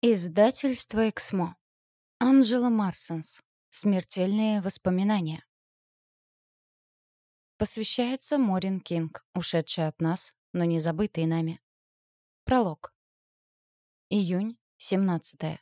Издательство «Эксмо». Анджела Марсенс. Смертельные воспоминания. Посвящается Морин Кинг, ушедшей от нас, но не забытой нами. Пролог. Июнь, 17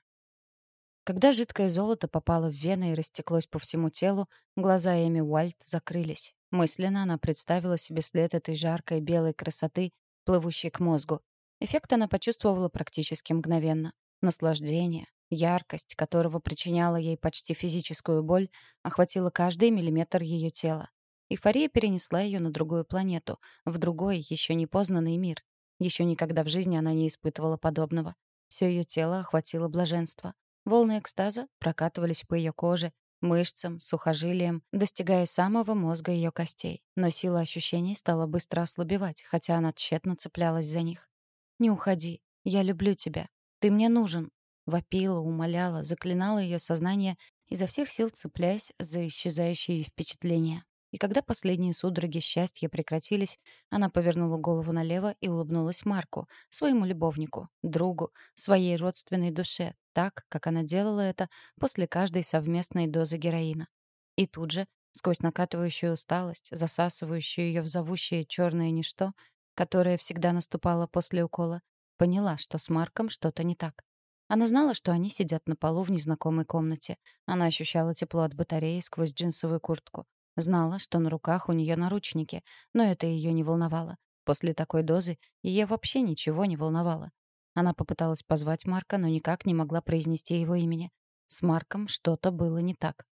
Когда жидкое золото попало в вены и растеклось по всему телу, глаза Эми Уальт закрылись. Мысленно она представила себе след этой жаркой белой красоты, плывущей к мозгу. Эффект она почувствовала практически мгновенно. Наслаждение, яркость, которого причиняла ей почти физическую боль, охватила каждый миллиметр ее тела. Эйфория перенесла ее на другую планету, в другой, еще не познанный мир. Еще никогда в жизни она не испытывала подобного. Все ее тело охватило блаженство. Волны экстаза прокатывались по ее коже, мышцам, сухожилиям, достигая самого мозга ее костей. Но сила ощущений стала быстро ослабевать, хотя она тщетно цеплялась за них. «Не уходи. Я люблю тебя. Ты мне нужен!» Вопила, умоляла, заклинала ее сознание, изо всех сил цепляясь за исчезающие впечатления. И когда последние судороги счастья прекратились, она повернула голову налево и улыбнулась Марку, своему любовнику, другу, своей родственной душе, так, как она делала это после каждой совместной дозы героина. И тут же, сквозь накатывающую усталость, засасывающую ее в зовущее черное ничто, которое всегда наступало после укола, Поняла, что с Марком что-то не так. Она знала, что они сидят на полу в незнакомой комнате. Она ощущала тепло от батареи сквозь джинсовую куртку. Знала, что на руках у нее наручники, но это ее не волновало. После такой дозы ее вообще ничего не волновало. Она попыталась позвать Марка, но никак не могла произнести его имени. С Марком что-то было не так.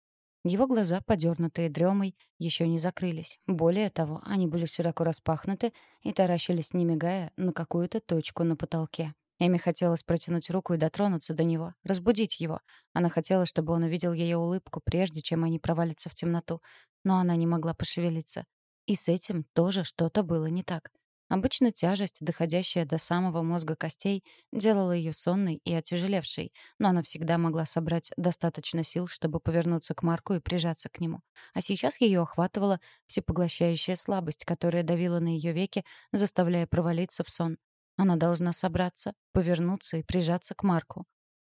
Его глаза, подернутые дремой, еще не закрылись. Более того, они были широко распахнуты и таращились, не мигая, на какую-то точку на потолке. Эми хотелось протянуть руку и дотронуться до него, разбудить его. Она хотела, чтобы он увидел ее улыбку, прежде чем они провалятся в темноту. Но она не могла пошевелиться. И с этим тоже что-то было не так. Обычно тяжесть, доходящая до самого мозга костей, делала ее сонной и отяжелевшей, но она всегда могла собрать достаточно сил, чтобы повернуться к Марку и прижаться к нему. А сейчас ее охватывала всепоглощающая слабость, которая давила на ее веки, заставляя провалиться в сон. Она должна собраться, повернуться и прижаться к Марку.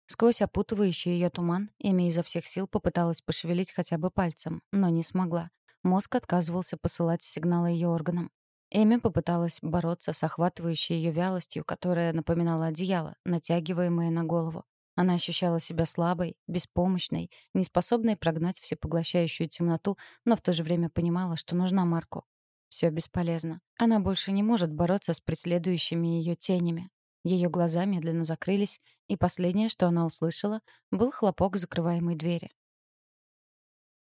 Сквозь опутывающий ее туман Эми изо всех сил попыталась пошевелить хотя бы пальцем, но не смогла. Мозг отказывался посылать сигналы ее органам. Эми попыталась бороться с охватывающей ее вялостью, которая напоминала одеяло, натягиваемое на голову. Она ощущала себя слабой, беспомощной, неспособной прогнать всепоглощающую темноту, но в то же время понимала, что нужна Марку. Все бесполезно. Она больше не может бороться с преследующими ее тенями. Ее глаза медленно закрылись, и последнее, что она услышала, был хлопок закрываемой двери.